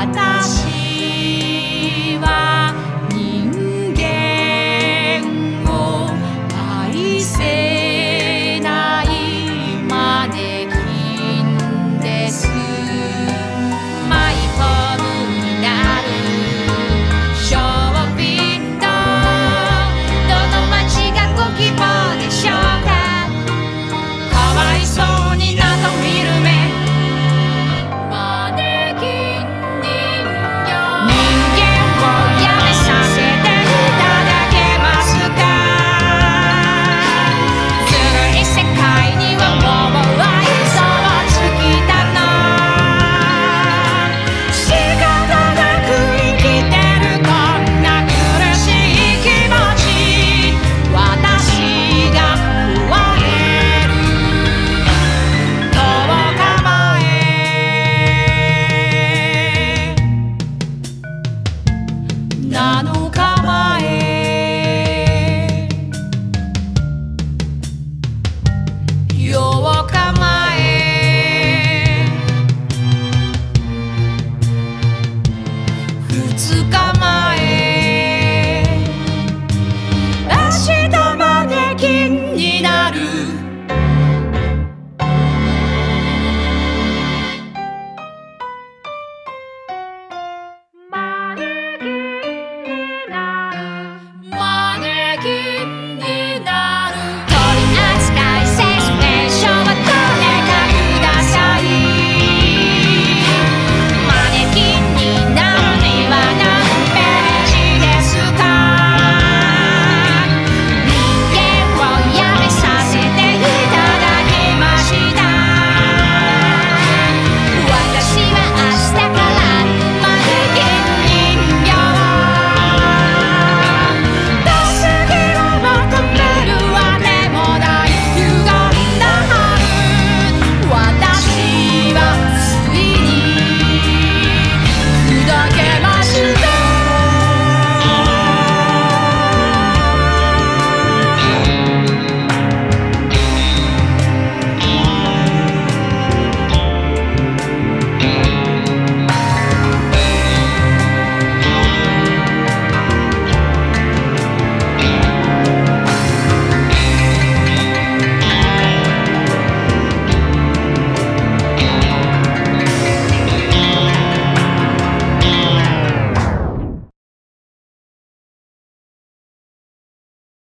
哒哒。